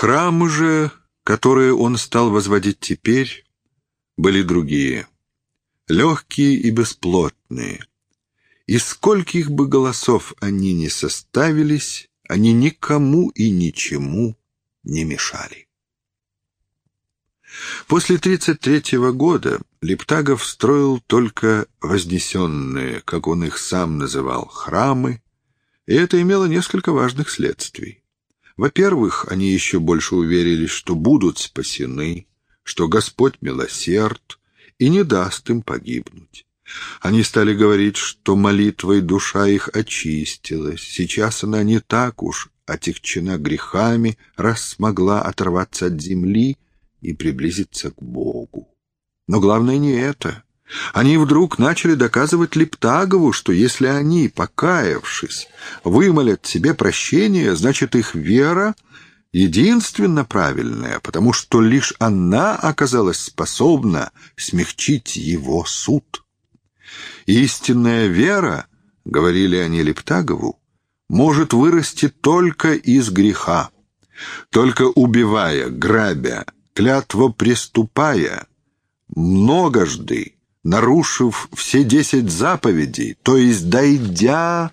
Храмы же, которые он стал возводить теперь, были другие, легкие и бесплотные. И скольких бы голосов они ни составились, они никому и ничему не мешали. После 33 года Лептагов строил только вознесенные, как он их сам называл, храмы, и это имело несколько важных следствий. Во-первых, они еще больше уверились, что будут спасены, что Господь милосерд и не даст им погибнуть. Они стали говорить, что молитвой душа их очистилась, сейчас она не так уж отягчена грехами, раз смогла оторваться от земли и приблизиться к Богу. Но главное не это. Они вдруг начали доказывать Лептагову, что если они, покаявшись, вымолят себе прощение, значит их вера единственно правильная, потому что лишь она оказалась способна смягчить его суд. Истинная вера, говорили они Лептагову, может вырасти только из греха. Только убивая, грабя, клятво приступая, многожды, нарушив все десять заповедей, то есть дойдя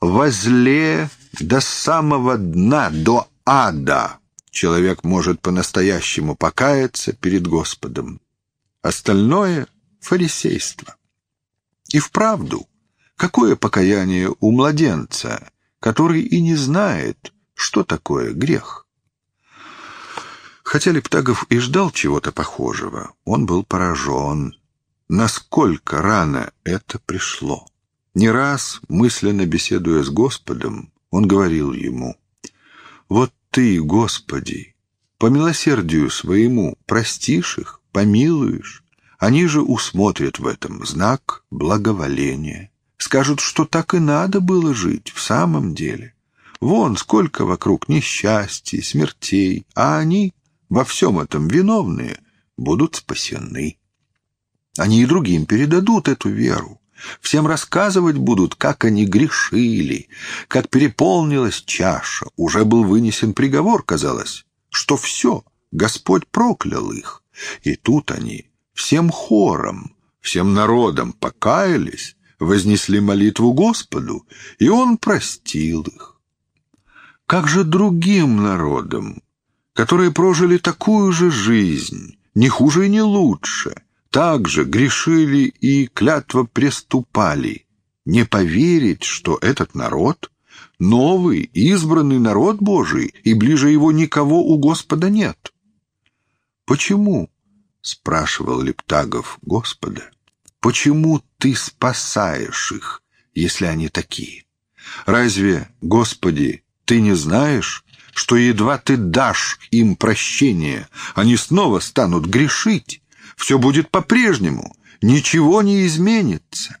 возле до самого дна, до ада, человек может по-настоящему покаяться перед Господом. Остальное — фарисейство. И вправду, какое покаяние у младенца, который и не знает, что такое грех? Хотя Лептагов и ждал чего-то похожего, он был поражен, насколько рано это пришло. Не раз, мысленно беседуя с Господом, он говорил ему, «Вот ты, Господи, по милосердию своему простишь их, помилуешь, они же усмотрят в этом знак благоволения, скажут, что так и надо было жить в самом деле. Вон сколько вокруг несчастий, смертей, а они во всем этом виновные будут спасены. Они и другим передадут эту веру. Всем рассказывать будут, как они грешили, как переполнилась чаша. Уже был вынесен приговор, казалось, что все, Господь проклял их. И тут они всем хором, всем народом покаялись, вознесли молитву Господу, и Он простил их. Как же другим народам, которые прожили такую же жизнь, не хуже и не лучше, также грешили и клятво преступали, не поверить, что этот народ — новый, избранный народ Божий, и ближе его никого у Господа нет? Почему? — спрашивал Лептагов Господа. Почему ты спасаешь их, если они такие? Разве, Господи, ты не знаешь, что едва ты дашь им прощение, они снова станут грешить. Все будет по-прежнему, ничего не изменится.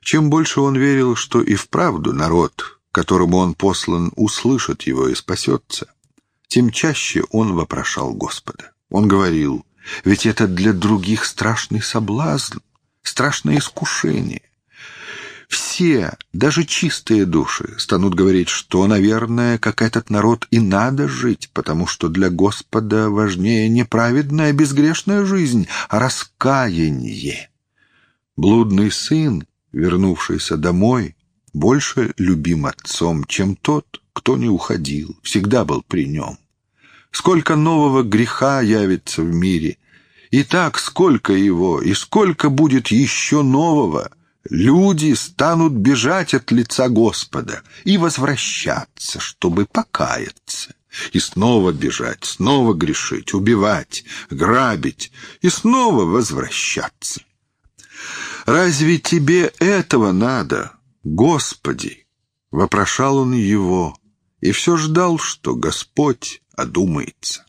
Чем больше он верил, что и вправду народ, которому он послан, услышит его и спасется, тем чаще он вопрошал Господа. Он говорил, ведь это для других страшный соблазн, страшное искушение. Все, даже чистые души, станут говорить, что, наверное, как этот народ и надо жить, потому что для Господа важнее не праведная безгрешная жизнь, а раскаяние. Блудный сын, вернувшийся домой, больше любим отцом, чем тот, кто не уходил, всегда был при нем. Сколько нового греха явится в мире, и так сколько его, и сколько будет еще нового — Люди станут бежать от лица Господа и возвращаться, чтобы покаяться. И снова бежать, снова грешить, убивать, грабить и снова возвращаться. «Разве тебе этого надо, Господи?» — вопрошал он его, и все ждал, что Господь одумается.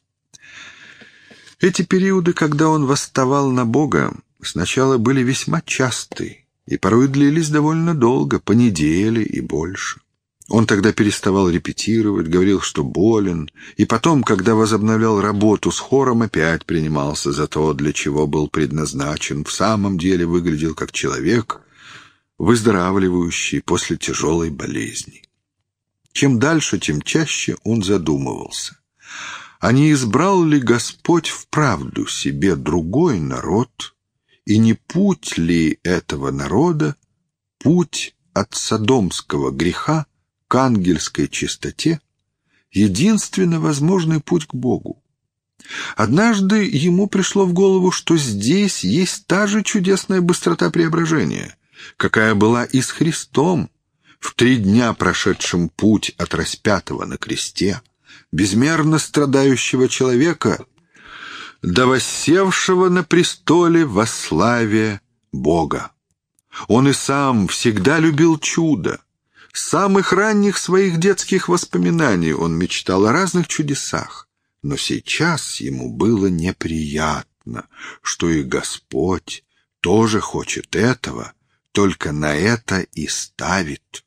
Эти периоды, когда он восставал на Бога, сначала были весьма частые и порой длились довольно долго, по неделе и больше. Он тогда переставал репетировать, говорил, что болен, и потом, когда возобновлял работу с хором, опять принимался за то, для чего был предназначен, в самом деле выглядел как человек, выздоравливающий после тяжелой болезни. Чем дальше, тем чаще он задумывался. А не избрал ли Господь вправду себе другой народ, и не путь ли этого народа путь от содомского греха к ангельской чистоте, единственно возможный путь к Богу? Однажды ему пришло в голову, что здесь есть та же чудесная быстрота преображения, какая была и с Христом, в три дня прошедшем путь от распятого на кресте, безмерно страдающего человека, до воссевшего на престоле во славе Бога. Он и сам всегда любил чудо. С самых ранних своих детских воспоминаний он мечтал о разных чудесах. Но сейчас ему было неприятно, что и Господь тоже хочет этого, только на это и ставит.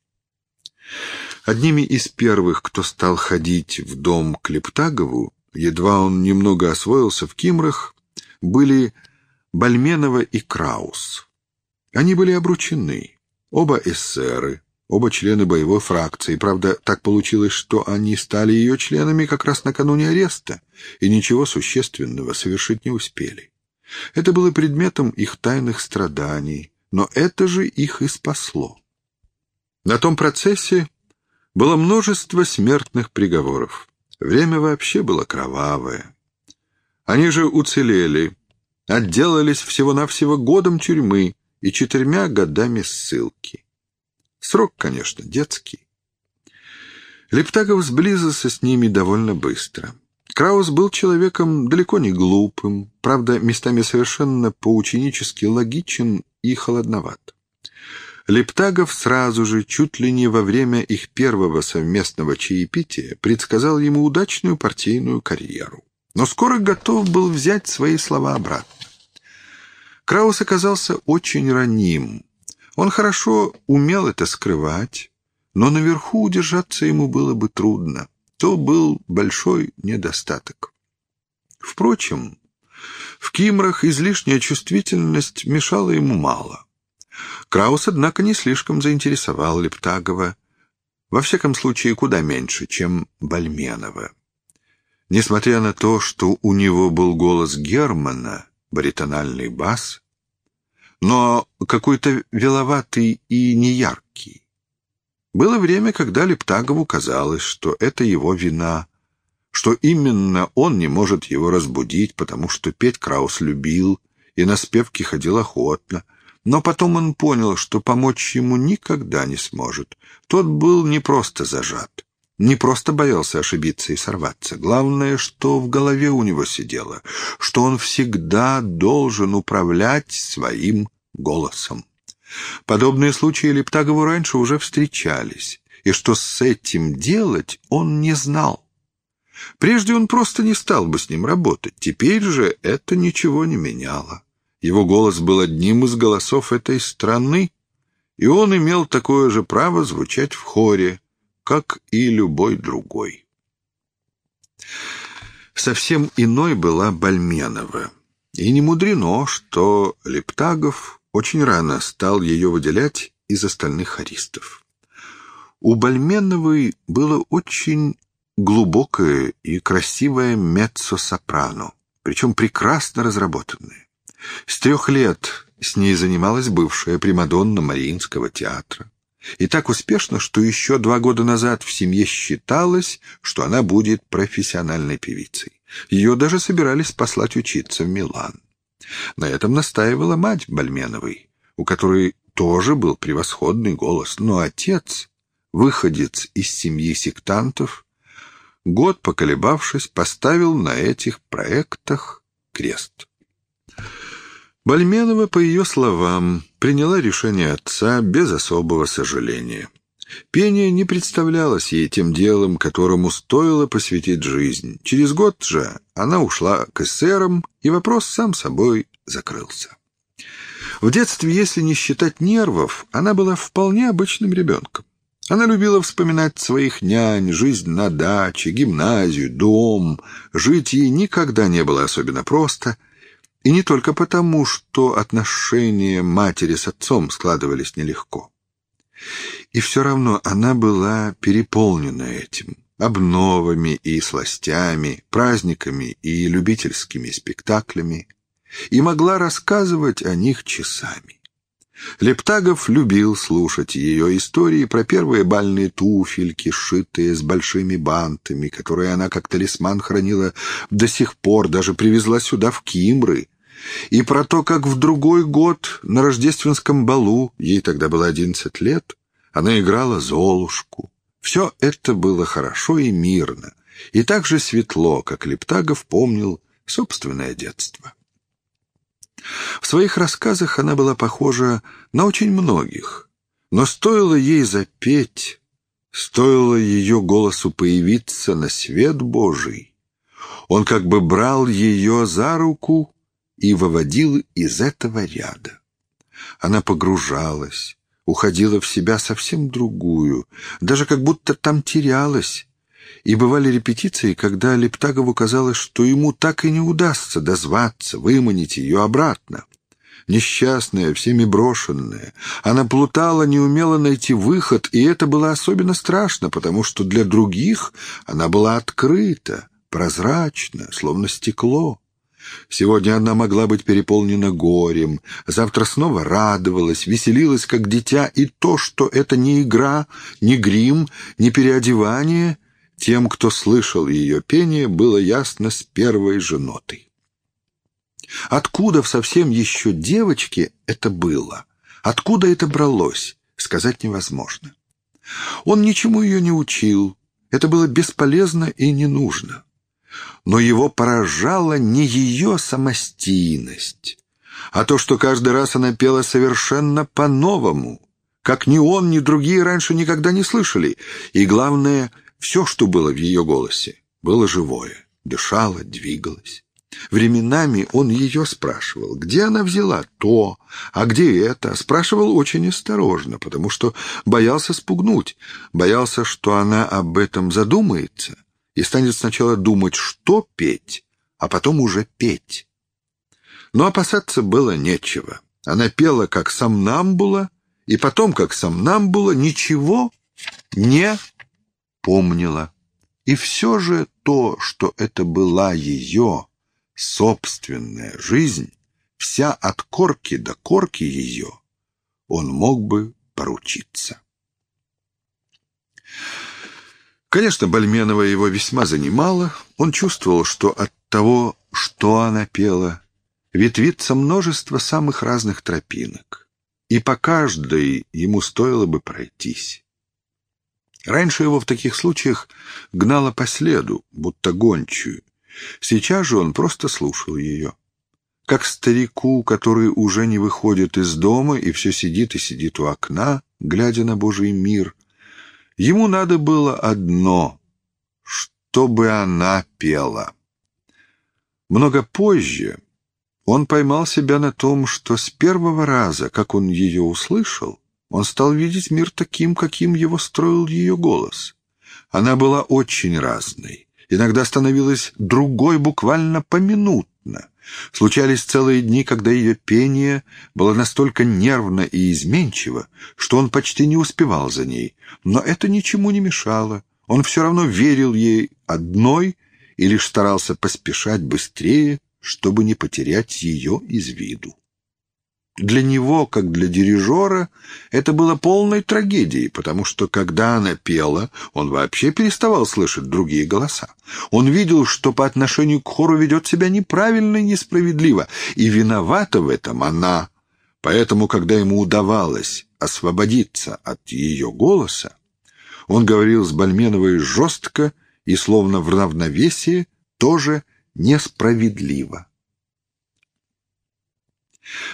Одними из первых, кто стал ходить в дом к Лептагову, едва он немного освоился в Кимрах, были Бальменова и Краус. Они были обручены, оба эсеры, Оба члены боевой фракции. Правда, так получилось, что они стали ее членами как раз накануне ареста, и ничего существенного совершить не успели. Это было предметом их тайных страданий, но это же их и спасло. На том процессе было множество смертных приговоров. Время вообще было кровавое. Они же уцелели, отделались всего-навсего годом тюрьмы и четырьмя годами ссылки. Срок, конечно, детский. Лептагов сблизился с ними довольно быстро. Краус был человеком далеко не глупым, правда, местами совершенно поученически логичен и холодноват. Лептагов сразу же, чуть ли не во время их первого совместного чаепития, предсказал ему удачную партийную карьеру. Но скоро готов был взять свои слова обратно. Краус оказался очень раним, он хорошо умел это скрывать, но наверху удержаться ему было бы трудно. То был большой недостаток. Впрочем, в Кимрах излишняя чувствительность мешала ему мало. Краус, однако, не слишком заинтересовал Лептагова, во всяком случае, куда меньше, чем Бальменова. Несмотря на то, что у него был голос Германа, баритональный бас, но какой-то веловатый и неяркий. Было время, когда Лептагову казалось, что это его вина, что именно он не может его разбудить, потому что петь Краус любил и на спевки ходил охотно, но потом он понял, что помочь ему никогда не сможет. Тот был не просто зажат, не просто боялся ошибиться и сорваться. Главное, что в голове у него сидело, что он всегда должен управлять своим голосом. Подобные случаи Лептагову раньше уже встречались, и что с этим делать он не знал. Прежде он просто не стал бы с ним работать, теперь же это ничего не меняло. Его голос был одним из голосов этой страны, и он имел такое же право звучать в хоре, как и любой другой. Совсем иной была Бальменова. И не мудрено, что Лептагов очень рано стал ее выделять из остальных хористов. У Бальменовой было очень глубокое и красивое меццо-сопрано, причем прекрасно разработанное. С трех лет с ней занималась бывшая Примадонна Мариинского театра. И так успешно, что еще два года назад в семье считалось, что она будет профессиональной певицей. Ее даже собирались послать учиться в Милан. На этом настаивала мать Бальменовой, у которой тоже был превосходный голос, но отец, выходец из семьи сектантов, год поколебавшись, поставил на этих проектах крест. Бальменова, по ее словам, приняла решение отца без особого сожаления. Пение не представлялось ей тем делом, которому стоило посвятить жизнь. Через год же она ушла к эсерам, и вопрос сам собой закрылся. В детстве, если не считать нервов, она была вполне обычным ребенком. Она любила вспоминать своих нянь, жизнь на даче, гимназию, дом. Жить ей никогда не было особенно просто, и не только потому, что отношения матери с отцом складывались нелегко. И все равно она была переполнена этим, обновами и сластями, праздниками и любительскими спектаклями, и могла рассказывать о них часами. Лептагов любил слушать ее истории про первые бальные туфельки, сшитые с большими бантами, которые она как талисман хранила до сих пор, даже привезла сюда в Кимры, и про то, как в другой год на рождественском балу, ей тогда было одиннадцать лет, она играла Золушку. Все это было хорошо и мирно, и так же светло, как Лептагов помнил собственное детство. В своих рассказах она была похожа на очень многих, но стоило ей запеть, стоило ее голосу появиться на свет Божий, он как бы брал ее за руку и выводил из этого ряда. Она погружалась, уходила в себя совсем другую, даже как будто там терялась. И бывали репетиции, когда Лептагову казалось, что ему так и не удастся дозваться, выманить ее обратно. Несчастная, всеми брошенная, она плутала, не умела найти выход, и это было особенно страшно, потому что для других она была открыта, прозрачна, словно стекло. Сегодня она могла быть переполнена горем, завтра снова радовалась, веселилась, как дитя, и то, что это не игра, не грим, не переодевание, тем, кто слышал ее пение, было ясно с первой же нотой. Откуда в совсем еще девочке это было? Откуда это бралось? Сказать невозможно. Он ничему ее не учил, это было бесполезно и не нужно но его поражала не ее самостийность, а то, что каждый раз она пела совершенно по-новому, как ни он, ни другие раньше никогда не слышали, и, главное, все, что было в ее голосе, было живое, дышало, двигалось. Временами он ее спрашивал, где она взяла то, а где это. Спрашивал очень осторожно, потому что боялся спугнуть, боялся, что она об этом задумается и станет сначала думать, что петь, а потом уже петь. Но опасаться было нечего. Она пела как сомнамбула, и потом как сомнамбула ничего не помнила. И все же то, что это была ее собственная жизнь, вся от корки до корки ее, он мог бы поручиться. Конечно, Бальменова его весьма занимала. Он чувствовал, что от того, что она пела, ветвится множество самых разных тропинок, и по каждой ему стоило бы пройтись. Раньше его в таких случаях гнало по следу, будто гончую. Сейчас же он просто слушал ее. Как старику, который уже не выходит из дома и все сидит и сидит у окна, глядя на Божий мир — Ему надо было одно — чтобы она пела. Много позже он поймал себя на том, что с первого раза, как он ее услышал, он стал видеть мир таким, каким его строил ее голос. Она была очень разной, иногда становилась другой буквально поминутно. Случались целые дни, когда ее пение было настолько нервно и изменчиво, что он почти не успевал за ней. Но это ничему не мешало. Он все равно верил ей одной и лишь старался поспешать быстрее, чтобы не потерять ее из виду. Для него, как для дирижера, это было полной трагедией, потому что, когда она пела, он вообще переставал слышать другие голоса. Он видел, что по отношению к хору ведет себя неправильно и несправедливо, и виновата в этом она. Поэтому, когда ему удавалось освободиться от ее голоса, он говорил с Бальменовой жестко и, словно в равновесии, тоже несправедливо.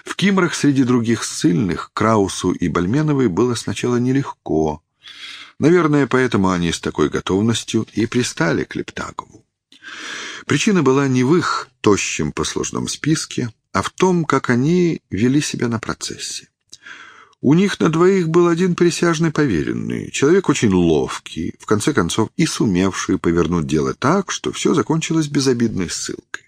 В Кимрах среди других ссыльных Краусу и Бальменовой было сначала нелегко. Наверное, поэтому они с такой готовностью и пристали к Лептагову. Причина была не в их тощем послужном списке, а в том, как они вели себя на процессе. У них на двоих был один присяжный поверенный, человек очень ловкий, в конце концов и сумевший повернуть дело так, что все закончилось безобидной ссылкой.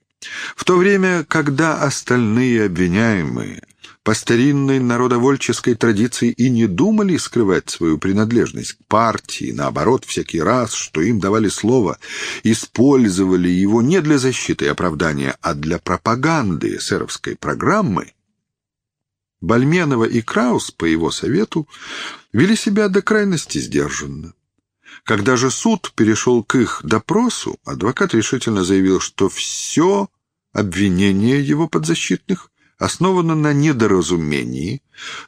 В то время, когда остальные обвиняемые по старинной народовольческой традиции и не думали скрывать свою принадлежность к партии. Наоборот, всякий раз, что им давали слово, использовали его не для защиты и оправдания, а для пропаганды эсеровской программы, Бальменова и Краус, по его совету, вели себя до крайности сдержанно. Когда же суд перешел к их допросу, адвокат решительно заявил, что все обвинение его подзащитных основано на недоразумении,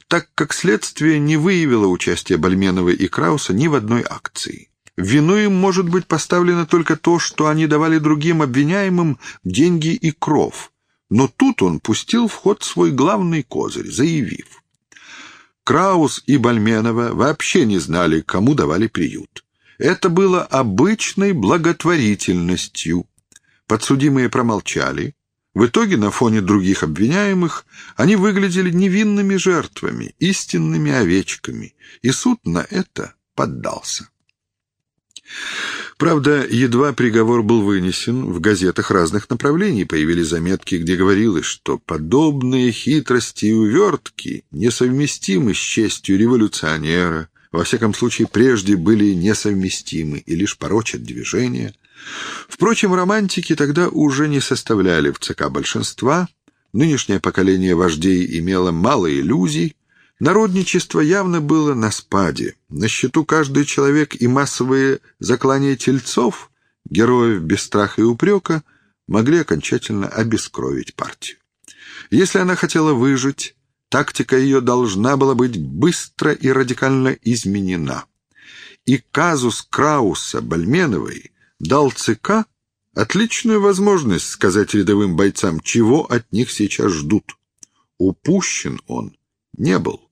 так как следствие не выявило участия Бальменова и Крауса ни в одной акции. Вину им может быть поставлено только то, что они давали другим обвиняемым деньги и кров. Но тут он пустил в ход свой главный козырь, заявив. Краус и Бальменова вообще не знали, кому давали приют. Это было обычной благотворительностью. Подсудимые промолчали. В итоге на фоне других обвиняемых они выглядели невинными жертвами, истинными овечками, и суд на это поддался. Правда, едва приговор был вынесен, в газетах разных направлений появились заметки, где говорилось, что подобные хитрости и увертки несовместимы с честью революционера, во всяком случае, прежде были несовместимы и лишь порочат движение. Впрочем, романтики тогда уже не составляли в ЦК большинства, нынешнее поколение вождей имело мало иллюзий, народничество явно было на спаде. На счету каждый человек и массовые заклания тельцов, героев без страха и упрека, могли окончательно обескровить партию. Если она хотела выжить, Тактика ее должна была быть быстро и радикально изменена. И казус Крауса Бальменовой дал ЦК отличную возможность сказать рядовым бойцам, чего от них сейчас ждут. Упущен он не был.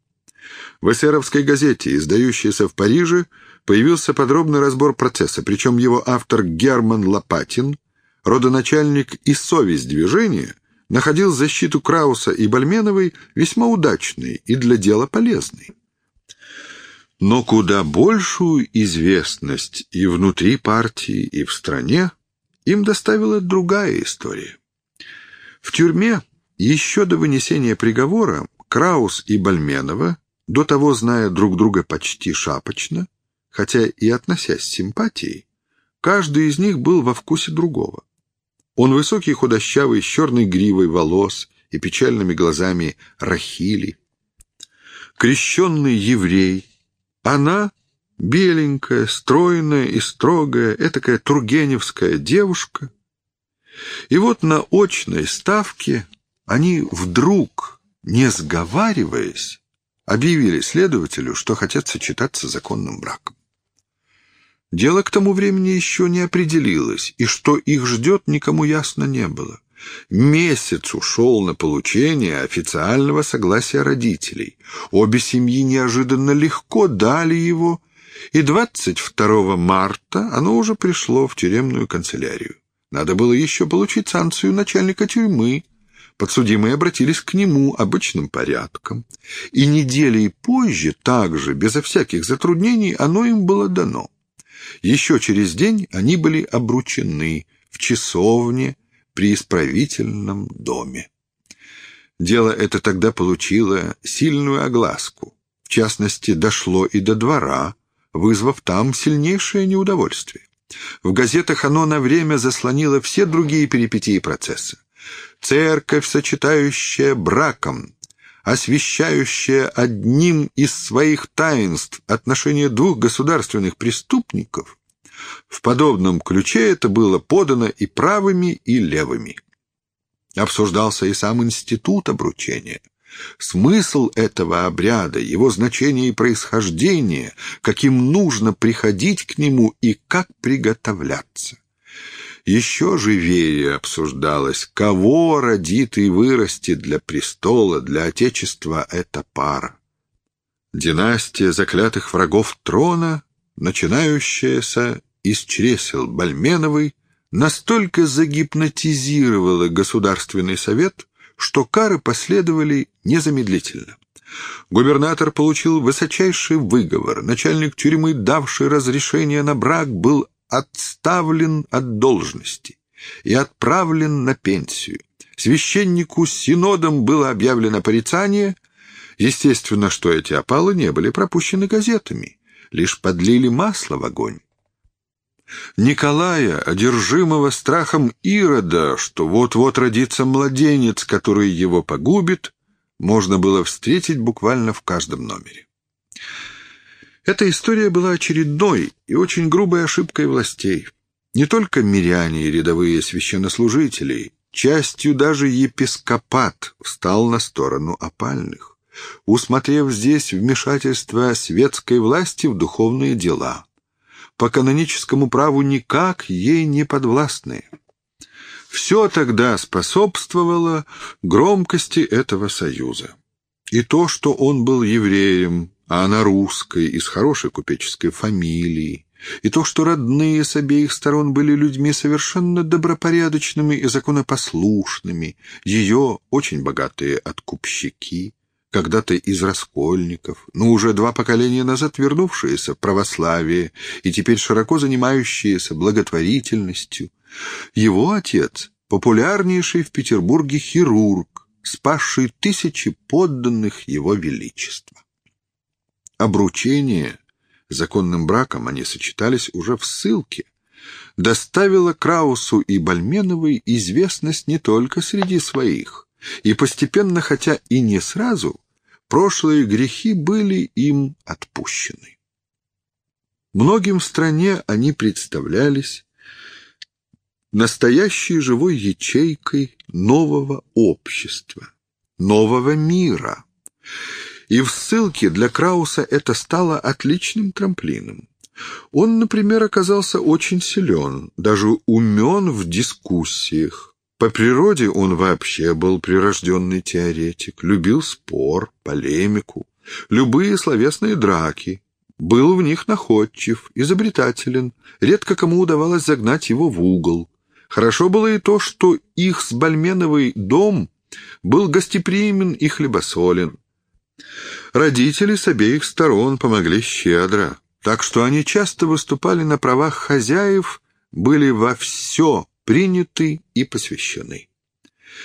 В эсеровской газете, издающейся в Париже, появился подробный разбор процесса, причем его автор Герман Лопатин, родоначальник и совесть движения, находил защиту Крауса и Бальменовой весьма удачной и для дела полезной. Но куда большую известность и внутри партии, и в стране им доставила другая история. В тюрьме еще до вынесения приговора Краус и Бальменова, до того зная друг друга почти шапочно, хотя и относясь с симпатией, каждый из них был во вкусе другого. Он высокий, худощавый, с черной гривой волос и печальными глазами Рахили. Крещенный еврей. Она беленькая, стройная и строгая, этакая тургеневская девушка. И вот на очной ставке они вдруг, не сговариваясь, объявили следователю, что хотят сочетаться законным браком. Дело к тому времени еще не определилось, и что их ждет, никому ясно не было. Месяц ушел на получение официального согласия родителей. Обе семьи неожиданно легко дали его, и 22 марта оно уже пришло в тюремную канцелярию. Надо было еще получить санкцию начальника тюрьмы. Подсудимые обратились к нему обычным порядком, и неделей позже, также, безо всяких затруднений, оно им было дано. Еще через день они были обручены в часовне при исправительном доме. Дело это тогда получило сильную огласку. В частности, дошло и до двора, вызвав там сильнейшее неудовольствие. В газетах оно на время заслонило все другие перипетии процесса. Церковь, сочетающая браком, освещающая одним из своих таинств отношения двух государственных преступников, в подобном ключе это было подано и правыми, и левыми. Обсуждался и сам институт обручения. Смысл этого обряда, его значение и происхождение, каким нужно приходить к нему и как приготовляться. Еще живее обсуждалось, кого родит и вырастет для престола, для Отечества эта пара. Династия заклятых врагов трона, начинающаяся из чресел Бальменовой, настолько загипнотизировала Государственный совет, что кары последовали незамедлительно. Губернатор получил высочайший выговор. Начальник тюрьмы, давший разрешение на брак, был отставлен от должности и отправлен на пенсию. Священнику синодом было объявлено порицание, Естественно, что эти опалы не были пропущены газетами, лишь подлили масло в огонь. Николая, одержимого страхом Ирода, что вот-вот родится младенец, который его погубит, можно было встретить буквально в каждом номере. Эта история была очередной и очень грубой ошибкой властей. Не только миряне и рядовые священнослужители, частью даже епископат встал на сторону опальных, усмотрев здесь вмешательство светской власти в духовные дела, по каноническому праву никак ей не подвластные. Все тогда способствовало громкости этого союза. И то, что он был евреем, а она русской, из хорошей купеческой фамилии, и то, что родные с обеих сторон были людьми совершенно добропорядочными и законопослушными, ее очень богатые откупщики, когда-то из раскольников, но уже два поколения назад вернувшиеся в православие и теперь широко занимающиеся благотворительностью. Его отец — популярнейший в Петербурге хирург, спасший тысячи подданных его величества. Обручение. Законным браком они сочетались уже в ссылке, доставило Краусу и Бальменовой известность не только среди своих, и постепенно, хотя и не сразу, прошлые грехи были им отпущены. Многим в стране они представлялись настоящей живой ячейкой нового общества, нового мира, и в ссылке для Крауса это стало отличным трамплином. Он, например, оказался очень силен, даже умен в дискуссиях. По природе он вообще был прирожденный теоретик, любил спор, полемику, любые словесные драки, был в них находчив, изобретателен, редко кому удавалось загнать его в угол. Хорошо было и то, что их с Бальменовой дом был гостеприимен и хлебосолен. Родители с обеих сторон помогли щедро, так что они часто выступали на правах хозяев, были во все приняты и посвящены.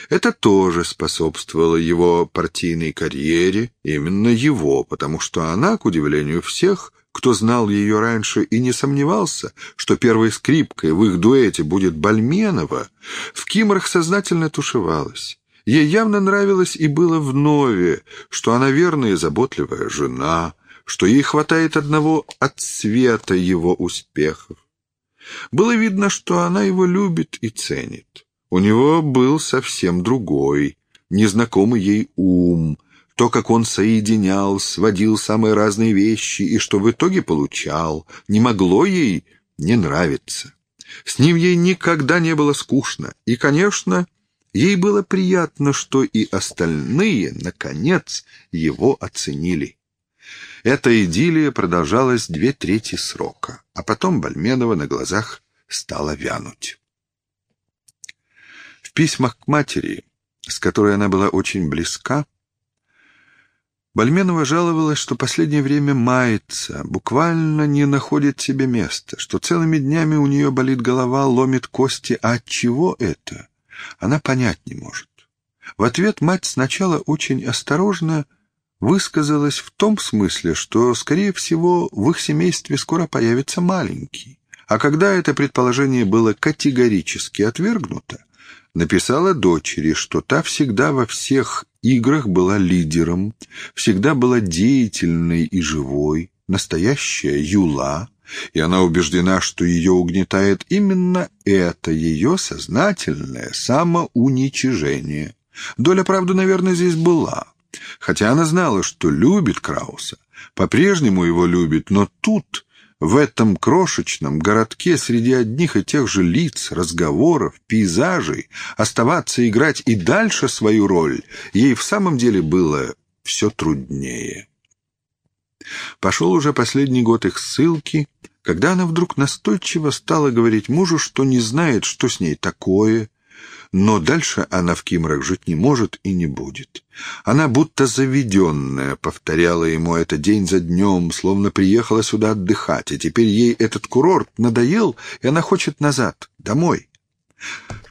Это тоже способствовало его партийной карьере, именно его, потому что она, к удивлению всех, кто знал ее раньше и не сомневался, что первой скрипкой в их дуэте будет Бальменова, в Кимрах сознательно тушевалась. Ей явно нравилось и было вновь, что она верная и заботливая жена, что ей хватает одного отсвета его успехов. Было видно, что она его любит и ценит. У него был совсем другой, незнакомый ей ум, то, как он соединял, сводил самые разные вещи и что в итоге получал, не могло ей не нравиться. С ним ей никогда не было скучно, и, конечно, Ей было приятно, что и остальные, наконец, его оценили. Эта идиллия продолжалась две трети срока, а потом Бальменова на глазах стала вянуть. В письмах к матери, с которой она была очень близка, Бальменова жаловалась, что последнее время мается, буквально не находит себе места, что целыми днями у нее болит голова, ломит кости, а от чего это? Она понять не может. В ответ мать сначала очень осторожно высказалась в том смысле, что, скорее всего, в их семействе скоро появится маленький. А когда это предположение было категорически отвергнуто, написала дочери, что та всегда во всех играх была лидером, всегда была деятельной и живой, настоящая юла, и она убеждена, что ее угнетает именно это ее сознательное самоуничижение. Доля правды, наверное, здесь была. Хотя она знала, что любит Крауса, по-прежнему его любит, но тут, в этом крошечном городке, среди одних и тех же лиц, разговоров, пейзажей, оставаться, играть и дальше свою роль, ей в самом деле было все труднее. Пошел уже последний год их ссылки, когда она вдруг настойчиво стала говорить мужу, что не знает, что с ней такое, но дальше она в Кимрах жить не может и не будет. Она будто заведенная повторяла ему это день за днем, словно приехала сюда отдыхать, и теперь ей этот курорт надоел, и она хочет назад, домой.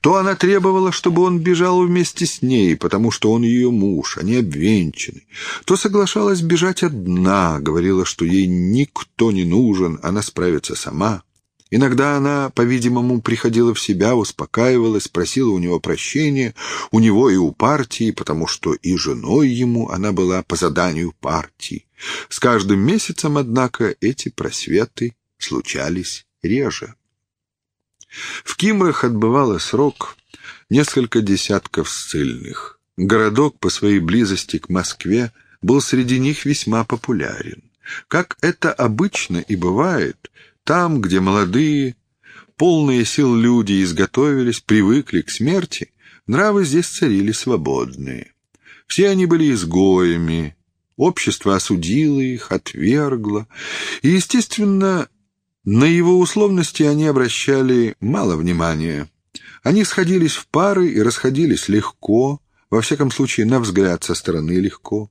То она требовала, чтобы он бежал вместе с ней, потому что он ее муж, они обвенчаны. То соглашалась бежать одна, говорила, что ей никто не нужен, она справится сама. Иногда она, по-видимому, приходила в себя, успокаивалась, просила у него прощения, у него и у партии, потому что и женой ему она была по заданию партии. С каждым месяцем, однако, эти просветы случались реже. В Кимрах отбывало срок несколько десятков ссыльных. Городок по своей близости к Москве был среди них весьма популярен. Как это обычно и бывает, там, где молодые, полные сил люди изготовились, привыкли к смерти, нравы здесь царили свободные. Все они были изгоями, общество осудило их, отвергло, и, естественно, на его условности они обращали мало внимания. Они сходились в пары и расходились легко, во всяком случае, на взгляд со стороны легко.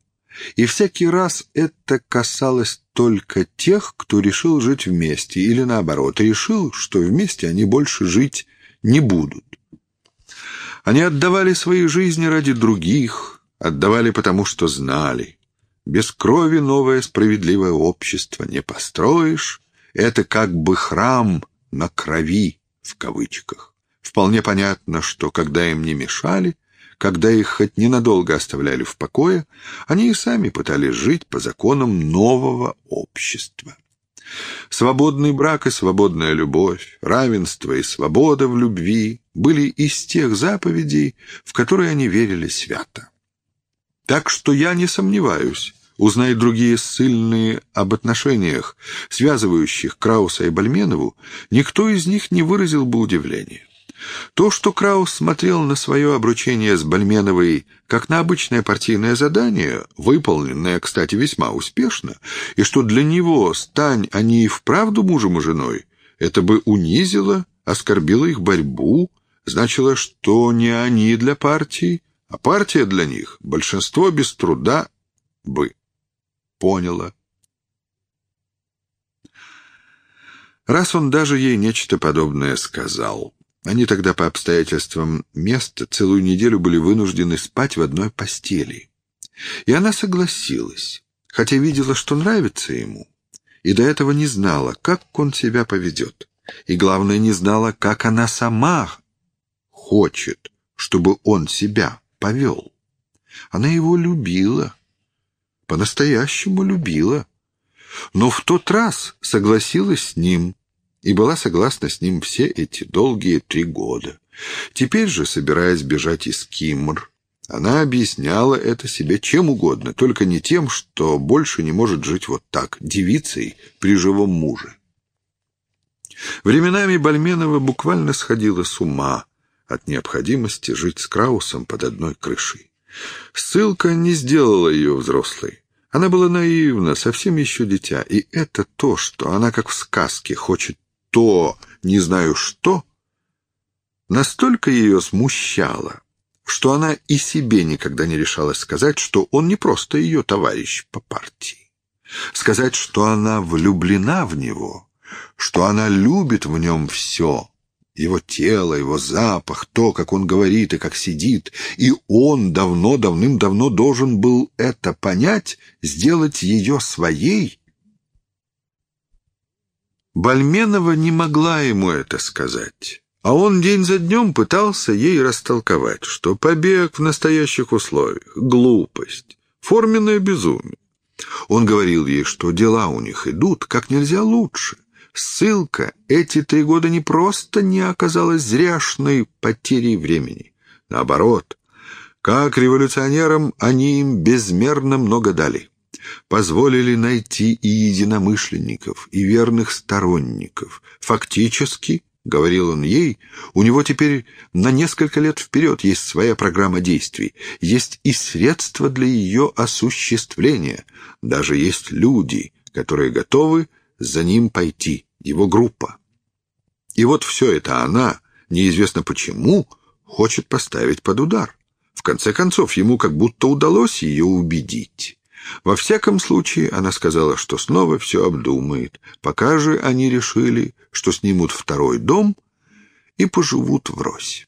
И всякий раз это касалось только тех, кто решил жить вместе, или наоборот, решил, что вместе они больше жить не будут. Они отдавали свои жизни ради других, отдавали потому, что знали. Без крови новое справедливое общество не построишь, это как бы храм на крови, в кавычках. Вполне понятно, что когда им не мешали, когда их хоть ненадолго оставляли в покое, они и сами пытались жить по законам нового общества. Свободный брак и свободная любовь, равенство и свобода в любви были из тех заповедей, в которые они верили свято. Так что я не сомневаюсь, Узнай другие ссыльные об отношениях, связывающих Крауса и Бальменову, никто из них не выразил бы удивления. То, что Краус смотрел на свое обручение с Бальменовой как на обычное партийное задание, выполненное, кстати, весьма успешно, и что для него, стань они и вправду мужем и женой, это бы унизило, оскорбило их борьбу, значило, что не они для партии, а партия для них, большинство без труда бы поняла. Раз он даже ей нечто подобное сказал, они тогда по обстоятельствам места целую неделю были вынуждены спать в одной постели. И она согласилась, хотя видела, что нравится ему, и до этого не знала, как он себя поведет. И, главное, не знала, как она сама хочет, чтобы он себя повел. Она его любила, по-настоящему любила. Но в тот раз согласилась с ним и была согласна с ним все эти долгие три года. Теперь же, собираясь бежать из Кимр, она объясняла это себе чем угодно, только не тем, что больше не может жить вот так, девицей при живом муже. Временами Бальменова буквально сходила с ума от необходимости жить с Краусом под одной крышей. Ссылка не сделала ее взрослой. Она была наивна, совсем еще дитя, и это то, что она, как в сказке, хочет то, не знаю что, настолько ее смущало, что она и себе никогда не решалась сказать, что он не просто ее товарищ по партии. Сказать, что она влюблена в него, что она любит в нем все, его тело, его запах, то, как он говорит и как сидит. И он давно, давным-давно должен был это понять, сделать ее своей. Бальменова не могла ему это сказать. А он день за днем пытался ей растолковать, что побег в настоящих условиях — глупость, форменное безумие. Он говорил ей, что дела у них идут как нельзя лучше, Ссылка эти три года не просто не оказалась зряшной потерей времени. Наоборот, как революционерам они им безмерно много дали. Позволили найти и единомышленников, и верных сторонников. Фактически, — говорил он ей, — у него теперь на несколько лет вперед есть своя программа действий, есть и средства для ее осуществления, даже есть люди, которые готовы за ним пойти его группа. И вот все это она, неизвестно почему, хочет поставить под удар. В конце концов, ему как будто удалось ее убедить. Во всяком случае, она сказала, что снова все обдумает, пока же они решили, что снимут второй дом и поживут врозь.